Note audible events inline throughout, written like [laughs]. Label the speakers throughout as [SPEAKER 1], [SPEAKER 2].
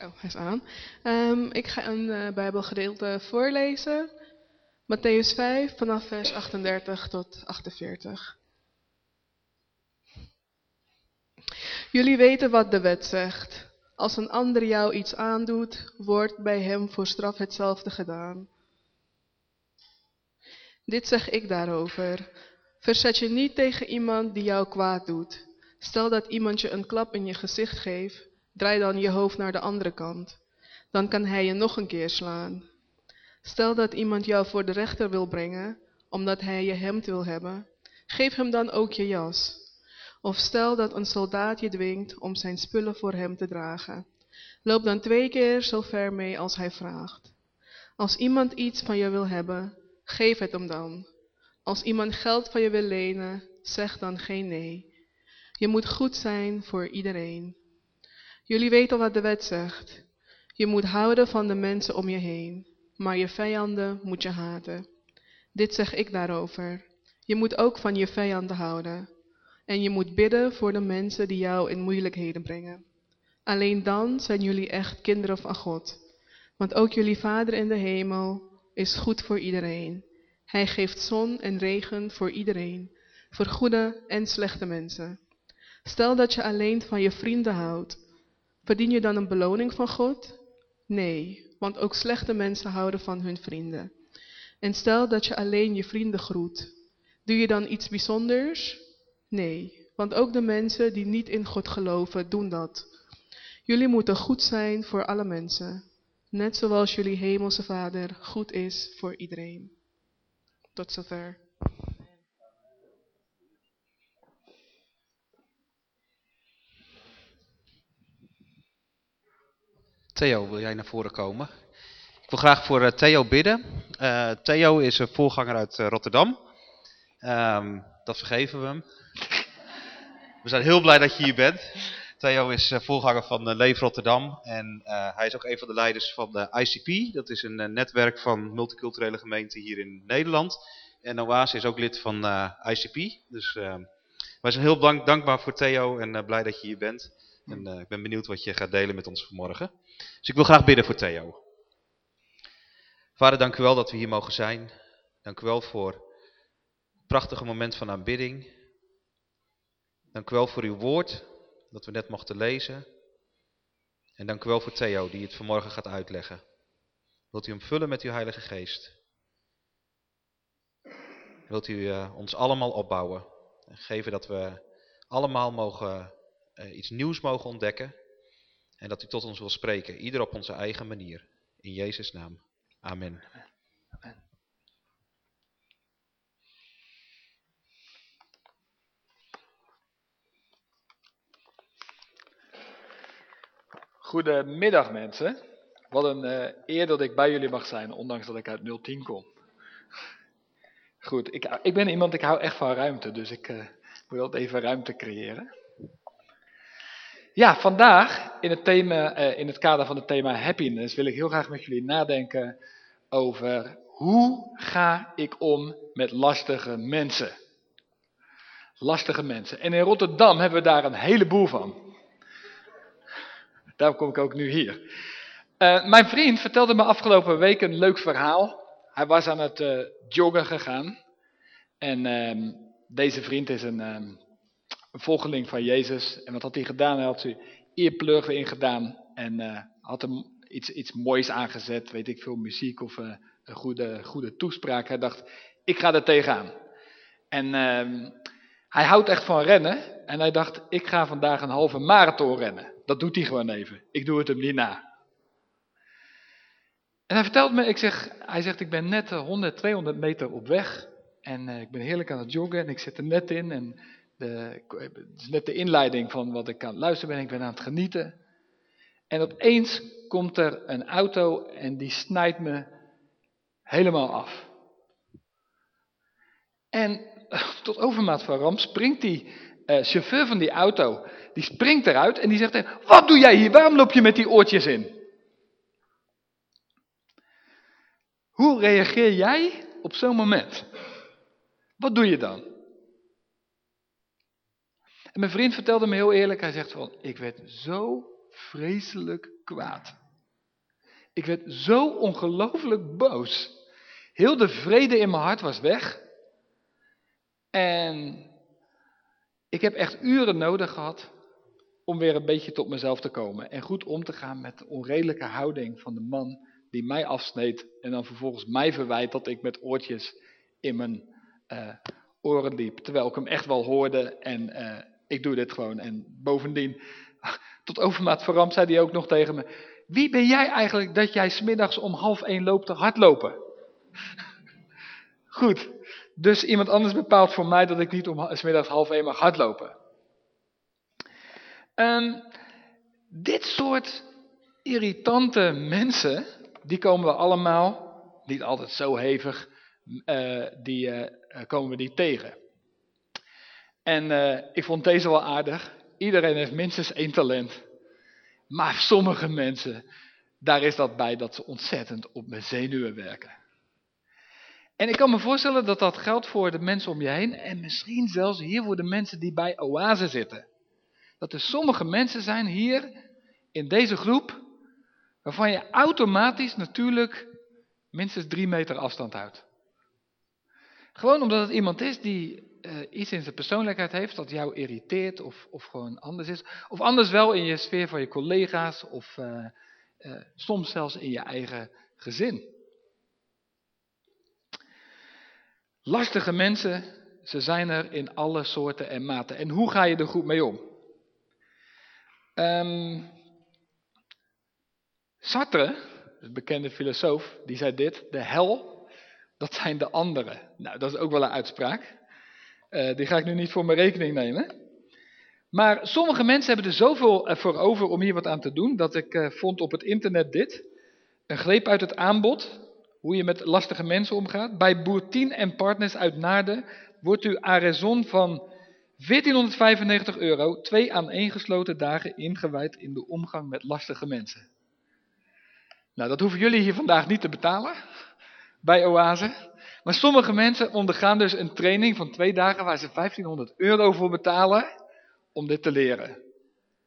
[SPEAKER 1] Oh, hij is aan. Ehm, ik ga een uh, Bijbelgedeelte voorlezen. Matthäus 5 vanaf vers 38 tot 48. Jullie weten wat de wet zegt. Als een ander jou iets aandoet, wordt bij hem voor straf hetzelfde gedaan. Dit zeg ik daarover. Verzet je niet tegen iemand die jou kwaad doet. Stel dat iemand je een klap in je gezicht geeft, draai dan je hoofd naar de andere kant. Dan kan hij je nog een keer slaan. Stel dat iemand jou voor de rechter wil brengen, omdat hij je hemd wil hebben, geef hem dan ook je jas. Of stel dat een soldaat je dwingt om zijn spullen voor hem te dragen. Loop dan twee keer zo ver mee als hij vraagt. Als iemand iets van je wil hebben, geef het hem dan. Als iemand geld van je wil lenen, zeg dan geen nee. Je moet goed zijn voor iedereen. Jullie weten wat de wet zegt. Je moet houden van de mensen om je heen, maar je vijanden moet je haten. Dit zeg ik daarover. Je moet ook van je vijanden houden. En je moet bidden voor de mensen die jou in moeilijkheden brengen. Alleen dan zijn jullie echt kinderen van God. Want ook jullie Vader in de hemel is goed voor iedereen. Hij geeft zon en regen voor iedereen, voor goede en slechte mensen. Stel dat je alleen van je vrienden houdt. Verdien je dan een beloning van God? Nee, want ook slechte mensen houden van hun vrienden. En stel dat je alleen je vrienden groet. Doe je dan iets bijzonders? Nee, want ook de mensen die niet in God geloven doen dat. Jullie moeten goed zijn voor alle mensen, net zoals jullie hemelse Vader goed is voor iedereen. Tot zover.
[SPEAKER 2] Theo, wil jij naar voren komen? Ik wil graag voor uh, Theo bidden. Uh, Theo is een voorganger uit uh, Rotterdam. Um, dat vergeven we hem. We zijn heel blij dat je hier bent. Theo is voorganger van Leef Rotterdam. En hij is ook een van de leiders van de ICP. Dat is een netwerk van multiculturele gemeenten hier in Nederland. En Oase is ook lid van ICP. Dus ehm, wij zijn heel dank, dankbaar voor Theo en blij dat je hier bent. En ik ben benieuwd wat je gaat delen met ons vanmorgen. Dus ik wil graag bidden voor Theo. Vader, dank u wel dat we hier mogen zijn. Dank u wel voor het prachtige moment van aanbidding. Dank u wel voor uw woord, dat we net mochten lezen. En dank u wel voor Theo, die het vanmorgen gaat uitleggen. Wilt u hem vullen met uw heilige geest? Wilt u uh, ons allemaal opbouwen en geven dat we allemaal mogen, uh, iets nieuws mogen ontdekken en dat u tot ons wil spreken, ieder op onze eigen manier. In Jezus' naam. Amen.
[SPEAKER 3] Goedemiddag mensen. Wat een uh, eer dat ik bij jullie mag zijn, ondanks dat ik uit 010 kom. Goed, ik, ik ben iemand, ik hou echt van ruimte, dus ik uh, altijd even ruimte creëren. Ja, vandaag in het, thema, uh, in het kader van het thema happiness wil ik heel graag met jullie nadenken over hoe ga ik om met lastige mensen. Lastige mensen. En in Rotterdam hebben we daar een heleboel van. Daarom kom ik ook nu hier. Uh, mijn vriend vertelde me afgelopen week een leuk verhaal. Hij was aan het uh, joggen gegaan. En uh, deze vriend is een um, volgeling van Jezus. En wat had hij gedaan? Hij had zijn earplug erin gedaan en uh, had hem iets, iets moois aangezet, weet ik veel, muziek of uh, een goede, goede toespraak. Hij dacht, ik ga er tegenaan. En uh, hij houdt echt van rennen en hij dacht, ik ga vandaag een halve marathon rennen. Dat doet hij gewoon even. Ik doe het hem niet na. En hij vertelt me, ik zeg, hij zegt, ik ben net 100, 200 meter op weg. En ik ben heerlijk aan het joggen en ik zit er net in. En het is net de inleiding van wat ik aan het luisteren ben. Ik ben aan het genieten. En opeens komt er een auto en die snijdt me helemaal af. En tot overmaat van ramp springt die uh, chauffeur van die auto, die springt eruit en die zegt, wat doe jij hier? Waarom loop je met die oortjes in? Hoe reageer jij op zo'n moment? Wat doe je dan? En mijn vriend vertelde me heel eerlijk, hij zegt van, ik werd zo vreselijk kwaad. Ik werd zo ongelooflijk boos. Heel de vrede in mijn hart was weg. En ik heb echt uren nodig gehad om weer een beetje tot mezelf te komen. En goed om te gaan met de onredelijke houding van de man die mij afsneed. En dan vervolgens mij verwijt dat ik met oortjes in mijn uh, oren liep. Terwijl ik hem echt wel hoorde en uh, ik doe dit gewoon. En bovendien, [laughs] tot overmaat verramd zei hij ook nog tegen me. Wie ben jij eigenlijk dat jij smiddags om half één loopt te hardlopen? [laughs] Goed, dus iemand anders bepaalt voor mij dat ik niet om smiddags half één mag hardlopen. Um, dit soort irritante mensen, die komen we allemaal, niet altijd zo hevig, uh, die uh, komen we die tegen. En uh, ik vond deze wel aardig. Iedereen heeft minstens één talent. Maar sommige mensen, daar is dat bij dat ze ontzettend op mijn zenuwen werken. En ik kan me voorstellen dat dat geldt voor de mensen om je heen en misschien zelfs hier voor de mensen die bij Oase zitten. Dat er sommige mensen zijn hier in deze groep waarvan je automatisch natuurlijk minstens drie meter afstand houdt. Gewoon omdat het iemand is die uh, iets in zijn persoonlijkheid heeft dat jou irriteert of, of gewoon anders is. Of anders wel in je sfeer van je collega's of uh, soms zelfs in je eigen gezin. Lastige mensen, ze zijn er in alle soorten en maten. En hoe ga je er goed mee om? Um, Sartre, de bekende filosoof, die zei dit: de hel, dat zijn de anderen. Nou, dat is ook wel een uitspraak. Uh, die ga ik nu niet voor mijn rekening nemen. Maar sommige mensen hebben er zoveel voor over om hier wat aan te doen, dat ik uh, vond op het internet dit. Een greep uit het aanbod, hoe je met lastige mensen omgaat. Bij Boertien en Partners uit Naarden wordt u à raison van 1495 euro, twee aaneengesloten dagen ingewijd in de omgang met lastige mensen. Nou, dat hoeven jullie hier vandaag niet te betalen bij Oase. Maar sommige mensen ondergaan dus een training van twee dagen waar ze 1500 euro voor betalen om dit te leren.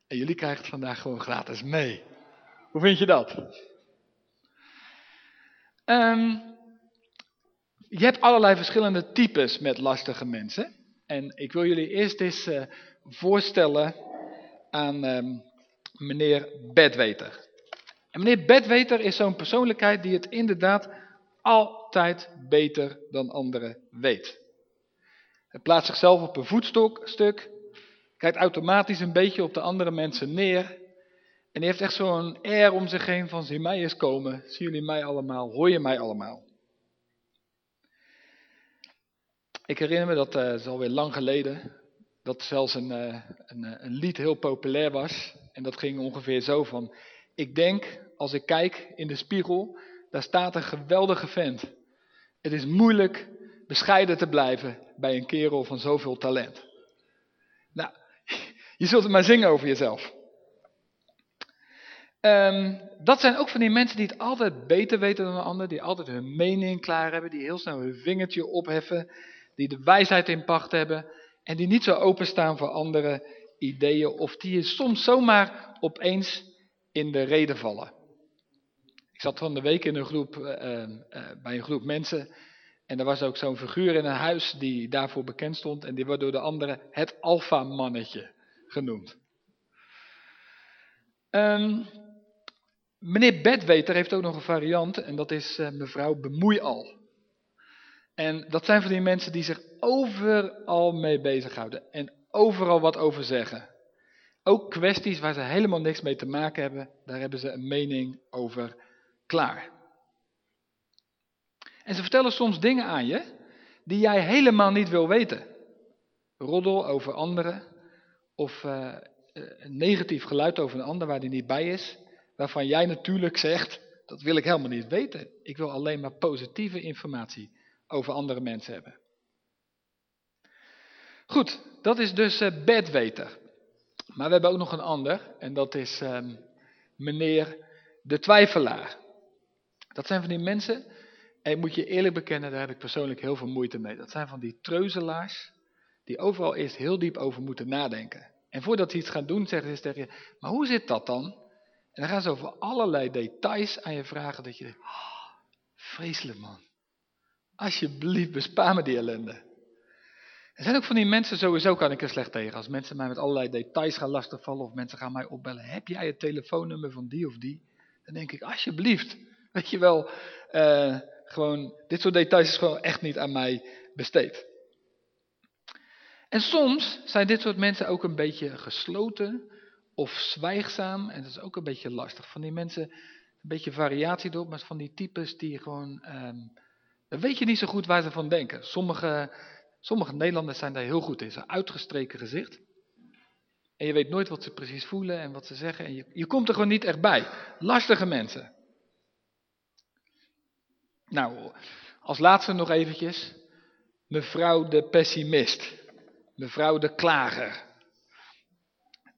[SPEAKER 3] En jullie krijgen het vandaag gewoon gratis mee. Hoe vind je dat? Um, je hebt allerlei verschillende types met lastige mensen. En ik wil jullie eerst eens uh, voorstellen aan um, meneer Bedweter. En meneer Bedweter is zo'n persoonlijkheid die het inderdaad altijd beter dan anderen weet. Hij plaatst zichzelf op een voetstuk, kijkt automatisch een beetje op de andere mensen neer. En hij heeft echt zo'n air om zich heen van zie mij eens komen, zien jullie mij allemaal, hoor je mij allemaal. Ik herinner me, dat uh, is alweer lang geleden, dat zelfs een, uh, een, eh, een lied heel populair was. En dat ging ongeveer zo van, ik denk als ik kijk in de spiegel, daar staat een geweldige vent. Het is moeilijk bescheiden te blijven bij een kerel van zoveel talent. Nou, [laughs] je zult het maar zingen over jezelf. Um, dat zijn ook van die mensen die het altijd beter weten dan een ander, die altijd hun mening klaar hebben, die heel snel hun vingertje opheffen, die de wijsheid in pacht hebben en die niet zo openstaan voor andere ideeën of die je soms zomaar opeens in de reden vallen. Ik zat van de week in een groep, uh, uh, bij een groep mensen en er was ook zo'n figuur in een huis die daarvoor bekend stond en die wordt door de anderen het alfamannetje genoemd. Um, meneer Bedweter heeft ook nog een variant en dat is uh, mevrouw Bemoeial. En dat zijn van die mensen die zich overal mee bezighouden en overal wat over zeggen. Ook kwesties waar ze helemaal niks mee te maken hebben, daar hebben ze een mening over klaar. En ze vertellen soms dingen aan je die jij helemaal niet wil weten. Roddel over anderen of uh, een negatief geluid over een ander waar die niet bij is, waarvan jij natuurlijk zegt, dat wil ik helemaal niet weten. Ik wil alleen maar positieve informatie over andere mensen hebben. Goed, dat is dus uh, bedweter. Maar we hebben ook nog een ander en dat is uh, meneer de twijfelaar. Dat zijn van die mensen, en moet je eerlijk bekennen, daar heb ik persoonlijk heel veel moeite mee. Dat zijn van die treuzelaars, die overal eerst heel diep over moeten nadenken. En voordat ze iets gaan doen, zeggen ze tegen je, maar hoe zit dat dan? En dan gaan ze over allerlei details aan je vragen dat je denkt, oh, vreselijk man. Alsjeblieft, bespaar me die ellende. Er zijn ook van die mensen, sowieso kan ik er slecht tegen. Als mensen mij met allerlei details gaan lastigvallen of mensen gaan mij opbellen. Heb jij het telefoonnummer van die of die? Dan denk ik, alsjeblieft. [laughs] Weet je wel, uh, gewoon, dit soort details is gewoon echt niet aan mij besteed. En soms zijn dit soort mensen ook een beetje gesloten of zwijgzaam. En dat is ook een beetje lastig. Van die mensen, een beetje variatie erop, maar van die types die gewoon, um, dan weet je niet zo goed waar ze van denken. Sommige, sommige Nederlanders zijn daar heel goed in. Ze uitgestreken gezicht. En je weet nooit wat ze precies voelen en wat ze zeggen. En je, je komt er gewoon niet echt bij. Lastige mensen. Nou, als laatste nog eventjes. Mevrouw de pessimist. Mevrouw de klager.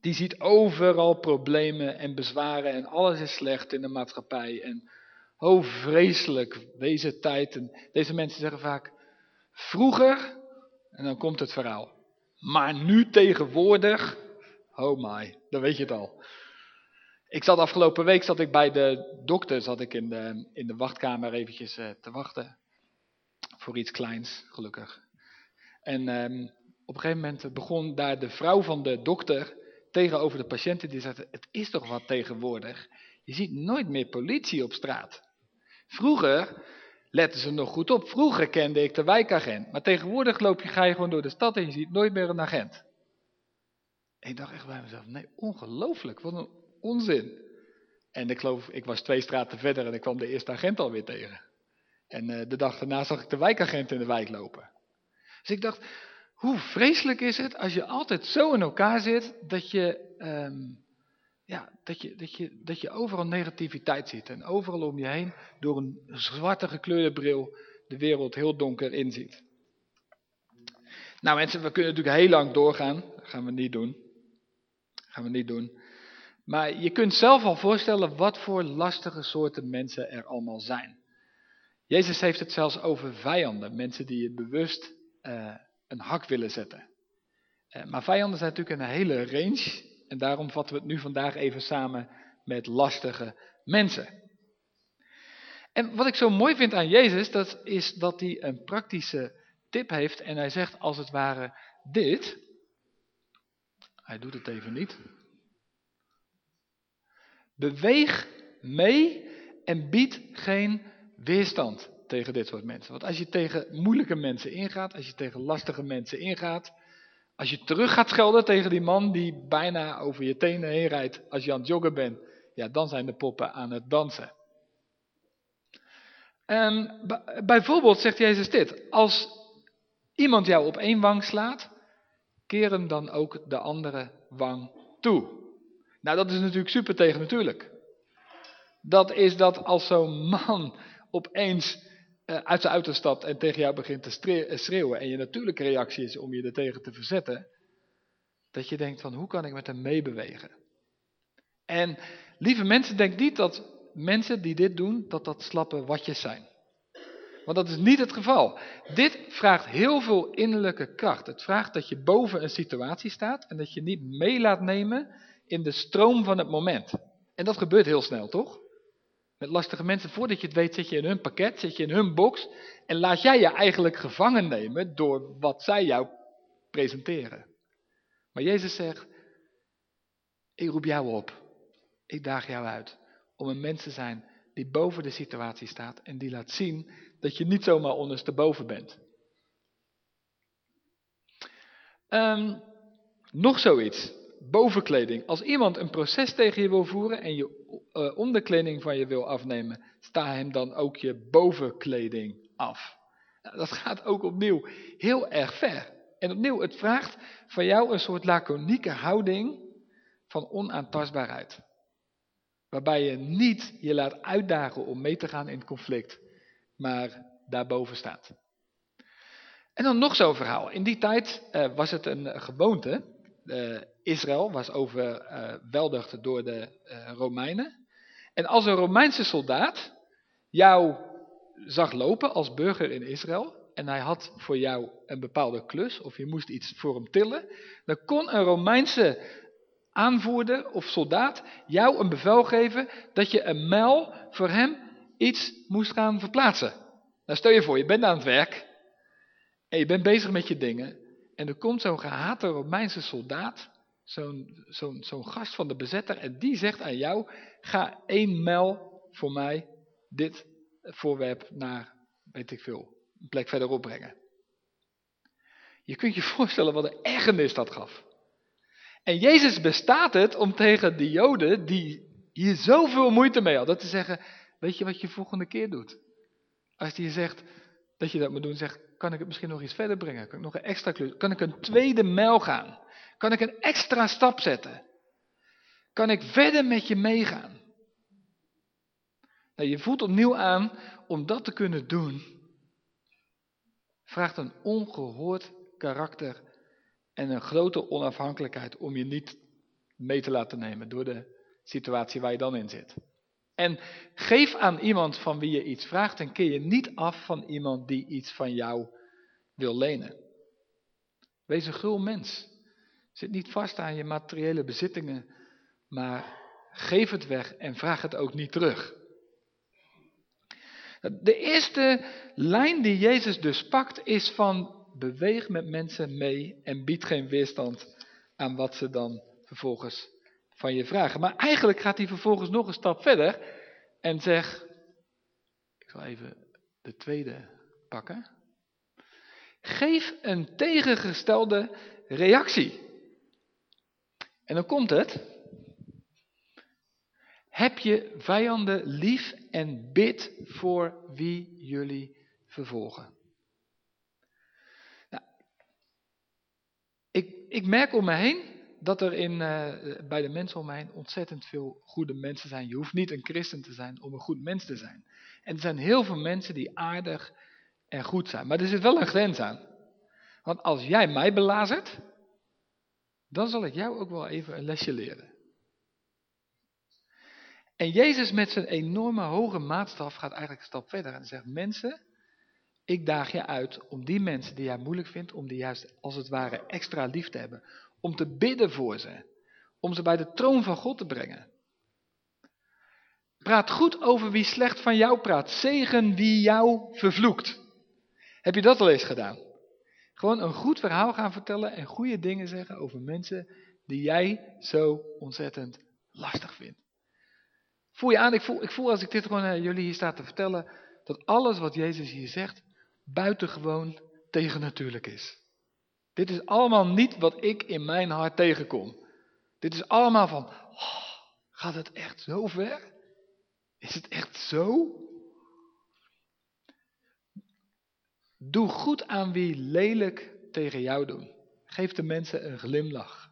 [SPEAKER 3] Die ziet overal problemen en bezwaren en alles is slecht in de maatschappij. En oh vreselijk deze tijd. En deze mensen zeggen vaak, vroeger, en dan komt het verhaal. Maar nu tegenwoordig, oh my, dan weet je het al. Ik zat afgelopen week zat ik bij de dokter, zat ik in de, in de wachtkamer eventjes uh, te wachten. Voor iets kleins, gelukkig. En um, op een gegeven moment begon daar de vrouw van de dokter tegenover de patiënten, die zei, het is toch wat tegenwoordig. Je ziet nooit meer politie op straat. Vroeger letten ze nog goed op. Vroeger kende ik de wijkagent. Maar tegenwoordig loop je, ga je gewoon door de stad en je ziet nooit meer een agent. En ik dacht echt bij mezelf, nee, ongelooflijk, wat een onzin. En ik geloof, ik was twee straten verder en ik kwam de eerste agent alweer tegen. En uh, de dag daarna zag ik de wijkagent in de wijk lopen. Dus ik dacht, hoe vreselijk is het als je altijd zo in elkaar zit dat je, um, ja, dat je, dat je, dat je overal negativiteit ziet. En overal om je heen door een zwarte gekleurde bril de wereld heel donker inziet. Nou mensen, we kunnen natuurlijk heel lang doorgaan. Dat gaan we niet doen. Dat gaan we niet doen. Maar je kunt zelf al voorstellen wat voor lastige soorten mensen er allemaal zijn. Jezus heeft het zelfs over vijanden. Mensen die je bewust uh, een hak willen zetten. Uh, maar vijanden zijn natuurlijk een hele range. En daarom vatten we het nu vandaag even samen met lastige mensen. En wat ik zo mooi vind aan Jezus, dat is dat hij een praktische tip heeft. En hij zegt als het ware dit. Hij doet het even niet. Beweeg mee en bied geen weerstand tegen dit soort mensen. Want als je tegen moeilijke mensen ingaat, als je tegen lastige mensen ingaat, als je terug gaat schelden tegen die man die bijna over je tenen heen rijdt als je aan het joggen bent, ja, dan zijn de poppen aan het dansen. En bijvoorbeeld zegt Jezus dit, als iemand jou op één wang slaat, keer hem dan ook de andere wang toe. Nou, dat is natuurlijk super tegen natuurlijk. Dat is dat als zo'n man opeens uh, uit zijn auto stapt en tegen jou begint te eh, schreeuwen en je natuurlijke reactie is om je er tegen te verzetten, dat je denkt van hoe kan ik met hem meebewegen? En lieve mensen, denk niet dat mensen die dit doen, dat dat slappe watjes zijn. Want dat is niet het geval. Dit vraagt heel veel innerlijke kracht. Het vraagt dat je boven een situatie staat en dat je niet mee laat nemen in de stroom van het moment. En dat gebeurt heel snel, toch? Met lastige mensen, voordat je het weet, zit je in hun pakket, zit je in hun box en laat jij je eigenlijk gevangen nemen door wat zij jou presenteren. Maar Jezus zegt, ik roep jou op, ik daag jou uit om een mens te zijn die boven de situatie staat en die laat zien dat je niet zomaar ondersteboven bent. Um, nog zoiets bovenkleding. Als iemand een proces tegen je wil voeren en je uh, onderkleding van je wil afnemen, sta hem dan ook je bovenkleding af. Nou, dat gaat ook opnieuw heel erg ver. En opnieuw, het vraagt van jou een soort laconieke houding van onaantastbaarheid. Waarbij je niet je laat uitdagen om mee te gaan in het conflict, maar daarboven staat. En dan nog zo'n verhaal. In die tijd uh, was het een gewoonte uh, Israël was overweldigd door de uh, Romeinen. En als een Romeinse soldaat jou zag lopen als burger in Israël, en hij had voor jou een bepaalde klus, of je moest iets voor hem tillen, dan kon een Romeinse aanvoerder of soldaat jou een bevel geven dat je een mijl voor hem iets moest gaan verplaatsen. Nou stel je voor, je bent aan het werk en je bent bezig met je dingen en er komt zo'n gehate Romeinse soldaat, zo'n zo'n zo'n gast van de bezetter en die zegt aan jou, ga één mijl voor mij dit voorwerp naar, weet ik veel, een plek verderop brengen. Je kunt je [laughs] voorstellen wat een ergernis dat gaf. En Jezus bestaat het om tegen de Joden die hier zoveel moeite mee hadden te zeggen, weet je wat je volgende keer doet? Als hij zegt dat je dat moet doen, zegt, kan ik het misschien nog iets verder brengen? Kan ik nog een extra klus? Kan ik een tweede mijl gaan? Kan ik een extra stap zetten? Kan ik verder met je meegaan? Nou, je voelt opnieuw aan om dat te kunnen doen. Vraagt een ongehoord karakter en een grote onafhankelijkheid om je niet mee te laten nemen door de situatie waar je dan in zit. En geef aan iemand van wie je iets vraagt en keer je niet af van iemand die iets van jou wil lenen. Wees een gul mens. Zit niet vast aan je materiële bezittingen, maar geef het weg en vraag het ook niet terug. De eerste lijn die Jezus dus pakt is van beweeg met mensen mee en bied geen weerstand aan wat ze dan vervolgens van je vragen. Maar eigenlijk gaat hij vervolgens nog een stap verder en zegt, ik zal even de tweede pakken. Geef een tegengestelde reactie. En dan komt het. Heb je vijanden lief en bid voor wie jullie vervolgen. Nou, ik, ik merk om me heen dat er in, uh, bij de mensen om heen ontzettend veel goede mensen zijn. Je hoeft niet een christen te zijn om een goed mens te zijn. En er zijn heel veel mensen die aardig en goed zijn. Maar er zit wel een grens aan. Want als jij mij belazert, dan zal ik jou ook wel even een lesje leren. En Jezus met zijn enorme hoge maatstaf gaat eigenlijk een stap verder en zegt, mensen, ik daag je uit om die mensen die jij moeilijk vindt, om die juist als het ware extra lief te hebben. Om te bidden voor ze. Om ze bij de troon van God te brengen. Praat goed over wie slecht van jou praat. Zegen wie jou vervloekt. Heb je dat al eens gedaan? Gewoon een goed verhaal gaan vertellen en goede dingen zeggen over mensen die jij zo ontzettend lastig vindt. Voel je aan, ik voel, ik voel als ik dit gewoon aan jullie hier sta te vertellen, dat alles wat Jezus hier zegt, buitengewoon tegennatuurlijk is. Dit is allemaal niet wat ik in mijn hart tegenkom. Dit is allemaal van, oh, gaat het echt zo ver? Is het echt zo? Doe goed aan wie lelijk tegen jou doen. Geef de mensen een glimlach.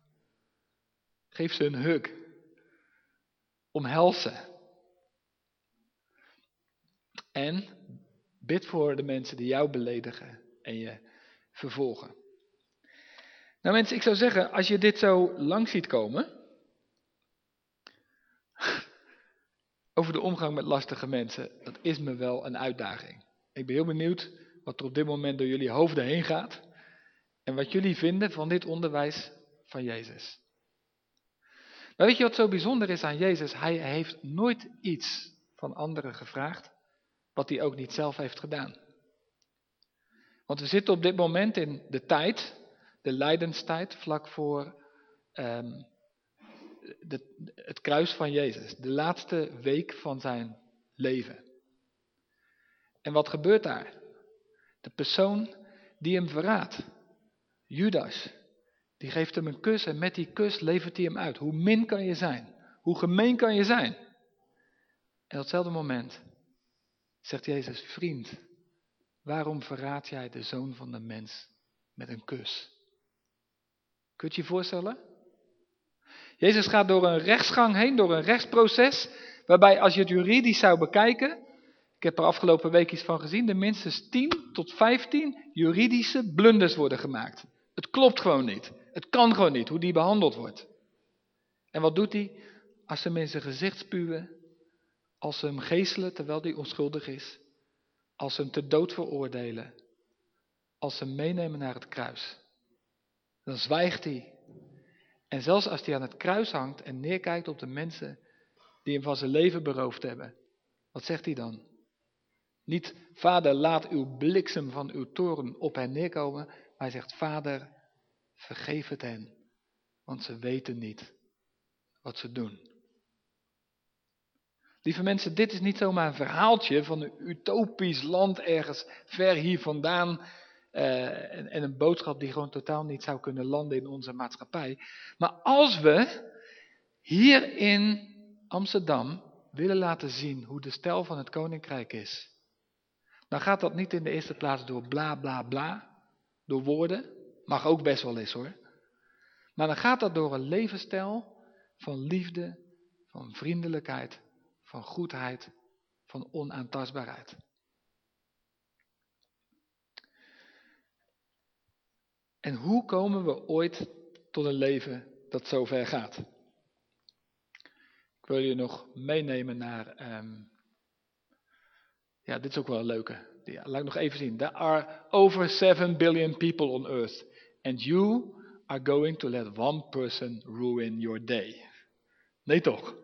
[SPEAKER 3] Geef ze een hug. Omhels ze. En bid voor de mensen die jou beledigen en je vervolgen. Nou mensen, ik zou zeggen, als je dit zo lang ziet komen, [laughs] over de omgang met lastige mensen, dat is me wel een uitdaging. Ik ben heel benieuwd wat er op dit moment door jullie hoofden heen gaat en wat jullie vinden van dit onderwijs van Jezus. Maar weet je wat zo bijzonder is aan Jezus? Hij heeft nooit iets van anderen gevraagd wat hij ook niet zelf heeft gedaan. Want we zitten op dit moment in de tijd, de lijdenstijd, vlak voor de, het kruis van Jezus. De laatste week van zijn leven. En wat gebeurt daar? De persoon die hem verraadt, Judas, die geeft hem een kus en met die kus levert hij hem uit. Hoe min kan je zijn? Hoe gemeen kan je zijn? En op datzelfde moment zegt Jezus, vriend, waarom verraad jij de zoon van de mens met een kus? Kunt je je voorstellen? Jezus gaat door een rechtsgang heen, door een rechtsproces, waarbij als je het juridisch zou bekijken, ik heb er afgelopen week iets van gezien, er minstens 10 tot 15 juridische blunders worden gemaakt. Het klopt gewoon niet. Het kan gewoon niet hoe die behandeld wordt. En wat doet hij? Als ze hem in zijn gezicht spuwen, als ze hem geestelen terwijl hij onschuldig is. Als ze hem te dood veroordelen. Als ze meenemen naar het kruis. Dan zwijgt hij. En zelfs als hij aan het kruis hangt en neerkijkt op de mensen die hem van zijn leven beroofd hebben. Wat zegt hij dan? Niet, vader, laat uw bliksem van uw toren op hen neerkomen. Maar hij zegt, vader, vergeef het hen. Want ze weten niet wat ze doen. Lieve mensen, dit is niet zomaar een verhaaltje van een utopisch land ergens ver hier vandaan. Uh, en, en, een boodschap die gewoon totaal niet zou kunnen landen in onze maatschappij. Maar als we hier in Amsterdam willen laten zien hoe de stijl van het koninkrijk is, dan gaat dat niet in de eerste plaats door bla bla bla, door woorden, mag ook best wel eens hoor. Maar dan gaat dat door een levensstijl van liefde, van vriendelijkheid, van goedheid, van onaantastbaarheid. En hoe komen we ooit tot een leven dat zo ver gaat? Ik wil je nog meenemen naar. Um, ja, dit is ook wel een leuke. Laat ik nog even zien. There are over 7 billion people on earth. And you are going to let one person ruin your day. Nee toch?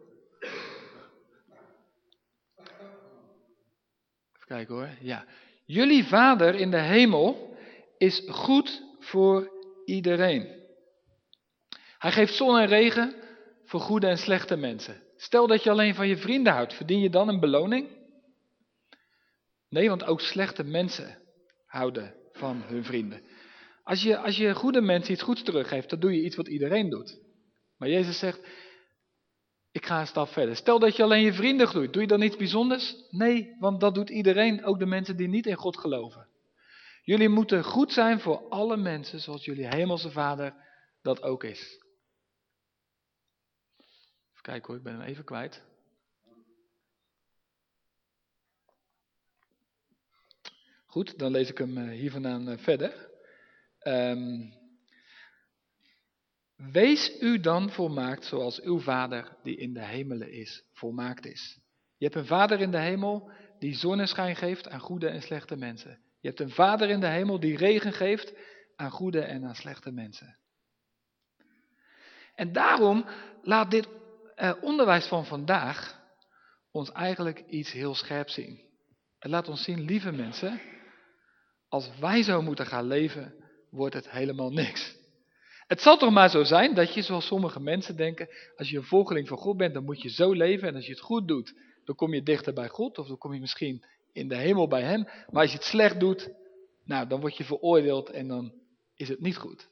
[SPEAKER 3] Even kijken hoor. Ja. Jullie vader in de hemel is goed voor iedereen. Hij geeft zon en regen voor goede en slechte mensen. Stel dat je alleen van je vrienden houdt, verdien je dan een beloning? Nee, want ook slechte mensen houden van hun vrienden. Als je, als je goede mensen iets goeds teruggeeft, dan doe je iets wat iedereen doet. Maar Jezus zegt, ik ga een stap verder. Stel dat je alleen je vrienden groeit, doe je dan iets bijzonders? Nee, want dat doet iedereen, ook de mensen die niet in God geloven. Jullie moeten goed zijn voor alle mensen, zoals jullie hemelse vader dat ook is. Even kijken hoor, ik ben hem even kwijt. Goed, dan lees ik hem eh, hier vandaan eh, verder. Um, wees u dan volmaakt zoals uw vader die in de hemelen is, volmaakt is. Je hebt een vader in de hemel die zonneschijn geeft aan goede en slechte mensen. Je hebt een vader in de hemel die regen geeft aan goede en aan slechte mensen. En daarom laat dit eh, onderwijs van vandaag ons eigenlijk iets heel scherp zien. Het laat ons zien, lieve mensen, als wij zo moeten gaan leven, wordt het helemaal niks. Het zal toch maar zo zijn dat je, zoals sommige mensen denken, als je een volgeling van God bent, dan moet je zo leven. En als je het goed doet, dan kom je dichter bij God. Of dan kom je misschien in de hemel bij hem. Maar als je het slecht doet, nou, dan word je veroordeeld en dan is het niet goed.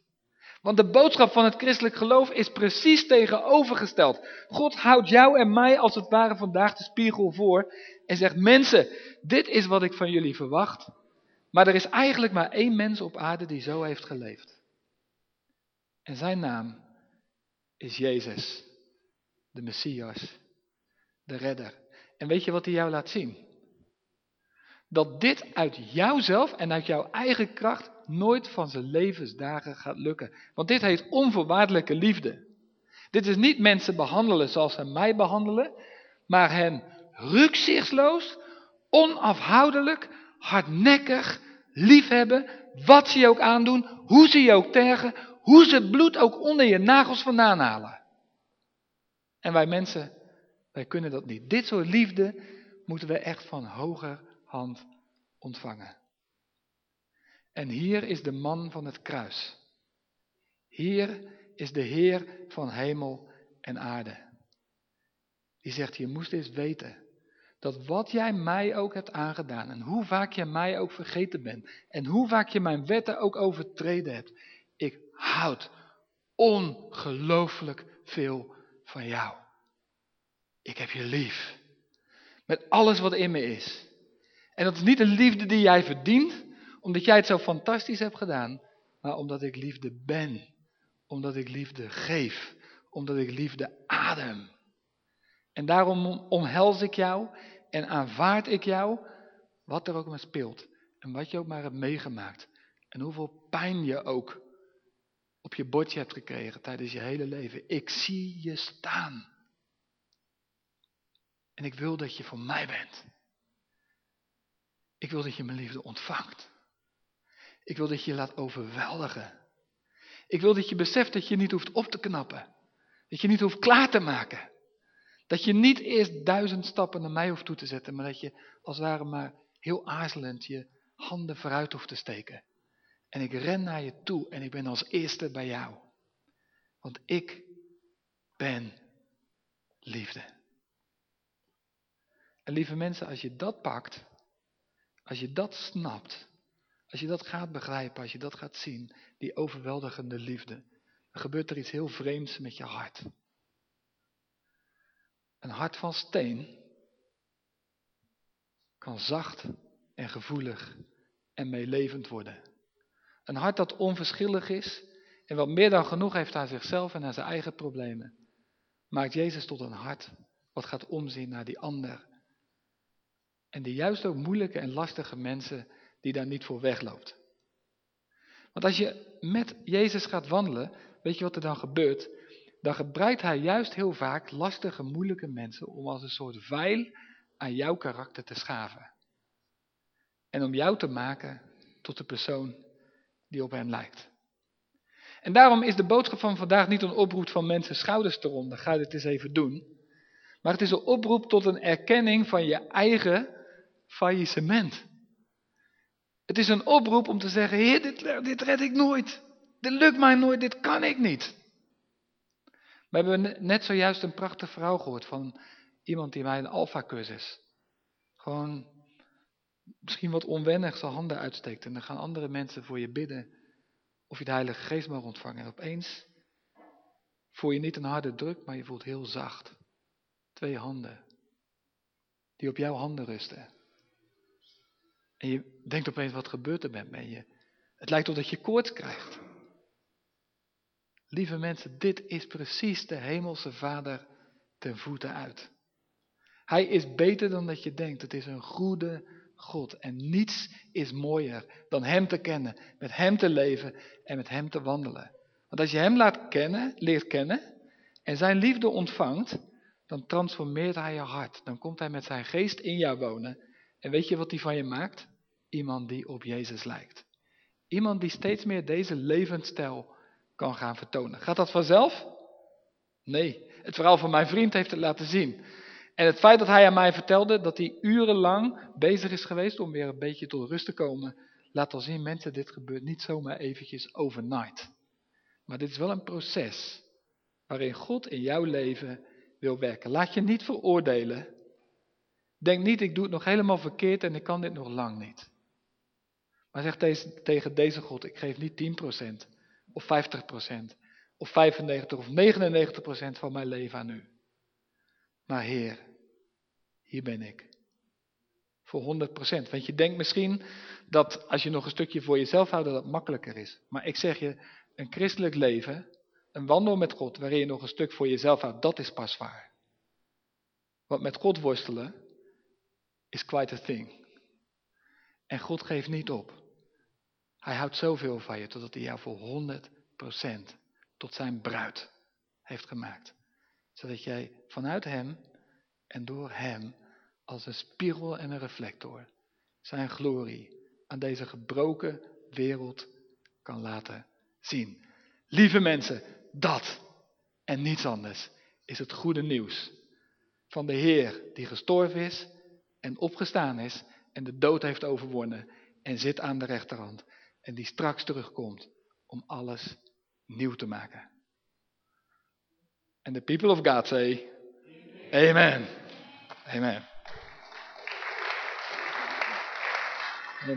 [SPEAKER 3] Want de boodschap van het christelijk geloof is precies tegenovergesteld. God houdt jou en mij als het ware vandaag de spiegel voor en zegt, mensen, dit is wat ik van jullie verwacht. Maar er is eigenlijk maar één mens op aarde die zo heeft geleefd. En zijn naam is Jezus, de Messias, de redder. En weet je wat hij jou laat zien? Dat dit uit jouzelf en uit jouw eigen kracht nooit van zijn levensdagen gaat lukken. Want dit heet onvoorwaardelijke liefde. Dit is niet mensen behandelen zoals ze mij behandelen, maar hen rukzichtsloos, onafhoudelijk, hardnekkig liefhebben, wat ze je ook aandoen, hoe ze je ook tergen, hoe ze het bloed ook onder je nagels vandaan halen. En wij mensen, wij kunnen dat niet. Dit soort liefde moeten we echt van hoger hand ontvangen. En hier is de man van het kruis. Hier is de Heer van hemel en aarde. Die zegt, je moest eens weten dat wat jij mij ook hebt aangedaan en hoe vaak je mij ook vergeten bent en hoe vaak je mijn wetten ook overtreden hebt, ik houd ongelooflijk veel van jou. Ik heb je lief. Met alles wat in me is. En dat is niet een liefde die jij verdient, omdat jij het zo fantastisch hebt gedaan, maar omdat ik liefde ben. Omdat ik liefde geef. Omdat ik liefde adem. En daarom omhels ik jou en aanvaard ik jou, wat er ook maar speelt. En wat je ook maar hebt meegemaakt. En hoeveel pijn je ook op je bordje hebt gekregen tijdens je hele leven. Ik zie je staan. En ik wil dat je voor mij bent. Ik wil dat je mijn liefde ontvangt. Ik wil dat je je laat overweldigen. Ik wil dat je beseft dat je niet hoeft op te knappen. Dat je niet hoeft klaar te maken. Dat je niet eerst duizend stappen naar mij hoeft toe te zetten, maar dat je als het ware maar heel aarzelend je handen vooruit hoeft te steken. En ik ren naar je toe en ik ben als eerste bij jou. Want ik ben liefde. En lieve mensen, als je dat pakt, als je dat snapt, als je dat gaat begrijpen, als je dat gaat zien, die overweldigende liefde, dan gebeurt er iets heel vreemds met je hart. Een hart van steen kan zacht en gevoelig en meelevend worden. Een hart dat onverschillig is en wat meer dan genoeg heeft aan zichzelf en aan zijn eigen problemen, maakt Jezus tot een hart wat gaat omzien naar die ander. En die juist ook moeilijke en lastige mensen die daar niet voor wegloopt. Want als je met Jezus gaat wandelen, weet je wat er dan gebeurt? Dan gebruikt hij juist heel vaak lastige, moeilijke mensen om als een soort veil aan jouw karakter te schaven. En om jou te maken tot de persoon die op hem lijkt. En daarom is de boodschap van vandaag niet een oproep van mensen schouders eronder. Ga dit eens even doen. Maar het is een oproep tot een erkenning van je eigen faillissement. Het is een oproep om te zeggen, heer, dit, dit red ik nooit. Dit lukt mij nooit, dit kan ik niet. We hebben net zojuist een prachtig verhaal gehoord van iemand die mij een alfa-cursus. Gewoon misschien wat onwennig zijn handen uitsteekt. En dan gaan andere mensen voor je bidden of je de Heilige Geest mag ontvangen. En opeens voel je niet een harde druk, maar je voelt heel zacht. Twee handen die op jouw handen rusten. En je denkt opeens, wat gebeurt er met me? Je, het lijkt alsof je koorts krijgt. Lieve mensen, dit is precies de hemelse Vader ten voeten uit. Hij is beter dan dat je denkt. Het is een goede God. En niets is mooier dan Hem te kennen, met Hem te leven en met Hem te wandelen. Want als je Hem laat kennen, leert kennen en Zijn liefde ontvangt, dan transformeert Hij je hart. Dan komt Hij met Zijn geest in jou wonen. En weet je wat Hij van je maakt? Iemand die op Jezus lijkt. Iemand die steeds meer deze levensstijl kan gaan vertonen. Gaat dat vanzelf? Nee. Het verhaal van mijn vriend heeft het laten zien. En het feit dat hij aan mij vertelde dat hij urenlang bezig is geweest om weer een beetje tot rust te komen, laat al zien, mensen, dit gebeurt niet zomaar eventjes overnight. Maar dit is wel een proces waarin God in jouw leven wil werken. Laat je niet veroordelen. Denk niet, ik doe het nog helemaal verkeerd en ik kan dit nog lang niet. Maar zeg deze, tegen deze God, ik geef niet 10% of 50% of 95 of 99% van mijn leven aan u. Maar Heer, hier ben ik. Voor 100%. Want je denkt misschien dat als je nog een stukje voor jezelf houdt, dat makkelijker is. Maar ik zeg je, een christelijk leven, een wandel met God, waarin je nog een stuk voor jezelf houdt, dat is pas waar. Want met God worstelen is quite a thing. En God geeft niet op. Hij houdt zoveel van je, totdat hij jou voor 100% tot zijn bruid heeft gemaakt. Zodat jij vanuit hem en door hem als een spiegel en een reflector zijn glorie aan deze gebroken wereld kan laten zien. Lieve mensen, dat en niets anders is het goede nieuws van de Heer die gestorven is en opgestaan is en de dood heeft overwonnen en zit aan de rechterhand en die straks terugkomt om alles nieuw te maken. En the people of God say, Amen. Amen.